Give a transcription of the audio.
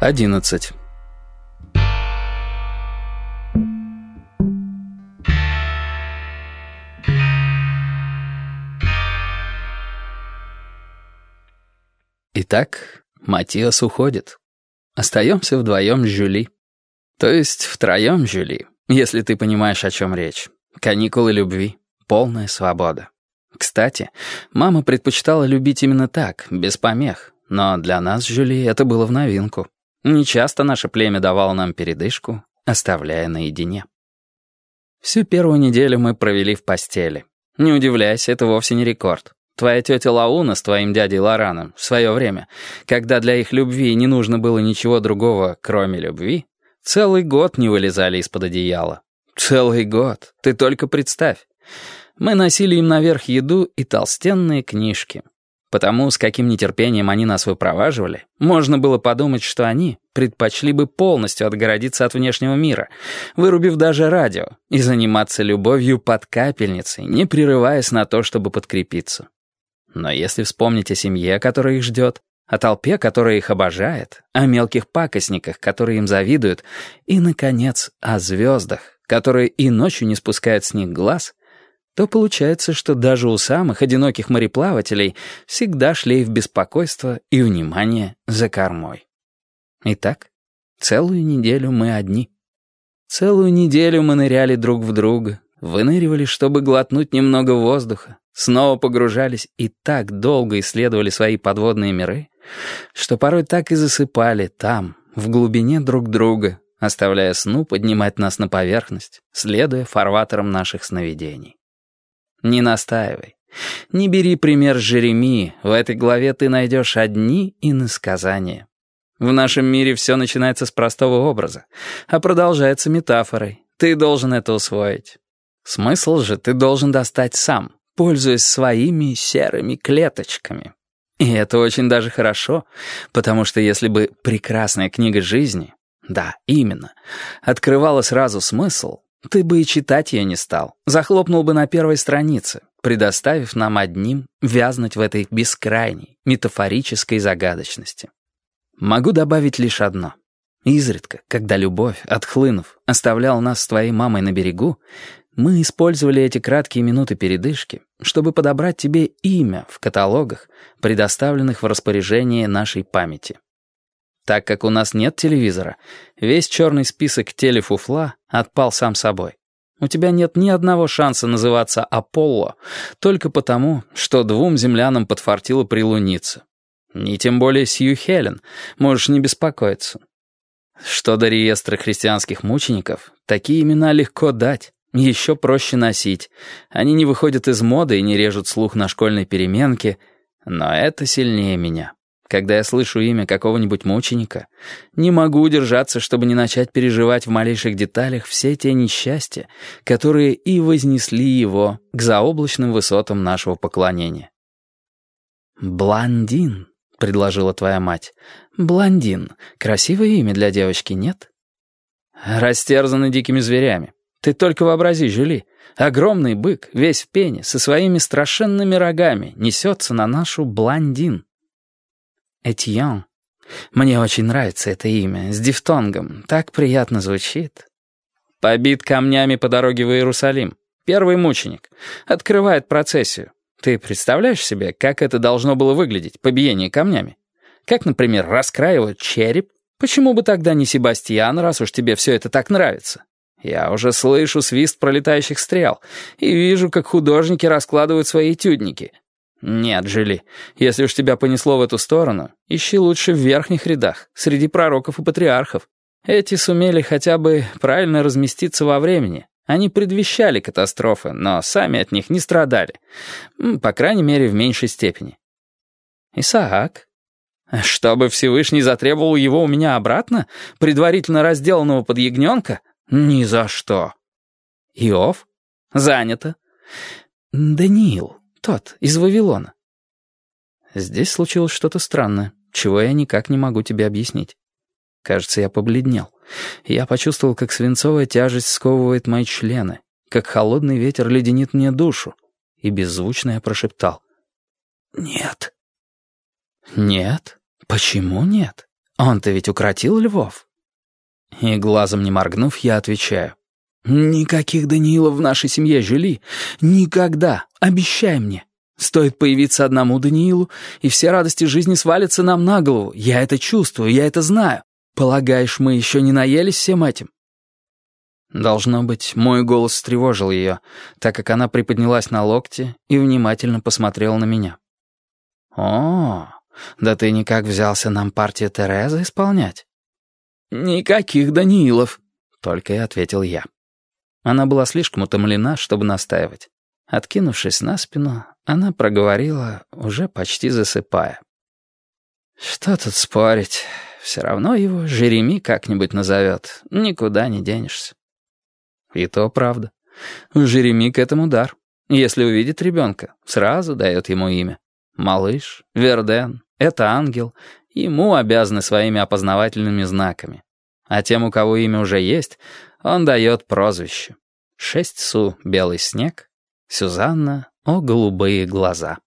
11. Итак, Матиас уходит. Остаемся вдвоем с Жюли. То есть втроем Жюли, если ты понимаешь, о чем речь. Каникулы любви, полная свобода. Кстати, мама предпочитала любить именно так, без помех. Но для нас, Жюли, это было в новинку. Нечасто наше племя давало нам передышку, оставляя наедине. Всю первую неделю мы провели в постели. Не удивляйся, это вовсе не рекорд. Твоя тетя Лауна с твоим дядей Лораном в свое время, когда для их любви не нужно было ничего другого, кроме любви, целый год не вылезали из-под одеяла. Целый год, ты только представь. Мы носили им наверх еду и толстенные книжки. Потому с каким нетерпением они нас выпроваживали, можно было подумать, что они предпочли бы полностью отгородиться от внешнего мира, вырубив даже радио, и заниматься любовью под капельницей, не прерываясь на то, чтобы подкрепиться. Но если вспомнить о семье, которая их ждет, о толпе, которая их обожает, о мелких пакостниках, которые им завидуют, и, наконец, о звездах, которые и ночью не спускают с них глаз, то получается, что даже у самых одиноких мореплавателей всегда шлейф беспокойства и внимания за кормой. Итак, целую неделю мы одни. Целую неделю мы ныряли друг в друга, выныривали, чтобы глотнуть немного воздуха, снова погружались и так долго исследовали свои подводные миры, что порой так и засыпали там, в глубине друг друга, оставляя сну поднимать нас на поверхность, следуя фарватерам наших сновидений. Не настаивай. Не бери пример с Жеремии, в этой главе ты найдешь одни иносказания. В нашем мире все начинается с простого образа, а продолжается метафорой. Ты должен это усвоить. Смысл же ты должен достать сам, пользуясь своими серыми клеточками. И это очень даже хорошо, потому что если бы прекрасная книга жизни, да, именно, открывала сразу смысл, ты бы и читать ее не стал, захлопнул бы на первой странице, предоставив нам одним вязнуть в этой бескрайней, метафорической загадочности. Могу добавить лишь одно. Изредка, когда любовь, отхлынув, оставляла нас с твоей мамой на берегу, мы использовали эти краткие минуты передышки, чтобы подобрать тебе имя в каталогах, предоставленных в распоряжение нашей памяти. Так как у нас нет телевизора, весь черный список телефуфла отпал сам собой. У тебя нет ни одного шанса называться Аполло только потому, что двум землянам подфартило прилуниться. Ни тем более Сью Хелен, можешь не беспокоиться. Что до реестра христианских мучеников, такие имена легко дать, еще проще носить. Они не выходят из моды и не режут слух на школьной переменке, но это сильнее меня. Когда я слышу имя какого-нибудь мученика, не могу удержаться, чтобы не начать переживать в малейших деталях все те несчастья, которые и вознесли его к заоблачным высотам нашего поклонения. «Блондин», — предложила твоя мать. «Блондин. Красивое имя для девочки, нет?» «Растерзаны дикими зверями. Ты только вообрази, Жюли. Огромный бык, весь в пене, со своими страшенными рогами, несется на нашу блондин». Этьен. Мне очень нравится это имя, с дифтонгом. Так приятно звучит. Побит камнями по дороге в Иерусалим. Первый мученик. Открывает процессию. Ты представляешь себе, как это должно было выглядеть, побиение камнями? Как, например, раскраивают череп? Почему бы тогда не Себастьян, раз уж тебе все это так нравится? Я уже слышу свист пролетающих стрел и вижу, как художники раскладывают свои этюдники. «Нет, Жили, если уж тебя понесло в эту сторону, ищи лучше в верхних рядах, среди пророков и патриархов. Эти сумели хотя бы правильно разместиться во времени. Они предвещали катастрофы, но сами от них не страдали. По крайней мере, в меньшей степени». «Исаак?» «Чтобы Всевышний затребовал его у меня обратно, предварительно разделанного под ягненка? Ни за что». «Иов?» «Занято». «Даниил?» Тот, из Вавилона. Здесь случилось что-то странное, чего я никак не могу тебе объяснить. Кажется, я побледнел. Я почувствовал, как свинцовая тяжесть сковывает мои члены, как холодный ветер леденит мне душу, и беззвучно я прошептал. «Нет». «Нет? Почему нет? Он-то ведь укротил львов. И глазом не моргнув, я отвечаю. «Никаких Даниилов в нашей семье, Жюли. Никогда. Обещай мне. Стоит появиться одному Даниилу, и все радости жизни свалятся нам на голову. Я это чувствую, я это знаю. Полагаешь, мы еще не наелись всем этим?» Должно быть, мой голос встревожил ее, так как она приподнялась на локте и внимательно посмотрела на меня. «О, да ты никак взялся нам партию Терезы исполнять?» «Никаких Даниилов», — только и ответил я. Она была слишком утомлена, чтобы настаивать. Откинувшись на спину, она проговорила, уже почти засыпая. «Что тут спорить? Все равно его Жереми как-нибудь назовет. Никуда не денешься». И то правда. Жереми к этому дар. Если увидит ребенка, сразу дает ему имя. Малыш, Верден, это ангел. Ему обязаны своими опознавательными знаками. А тем, у кого имя уже есть, он дает прозвище. Шесть су — белый снег, Сюзанна — о голубые глаза.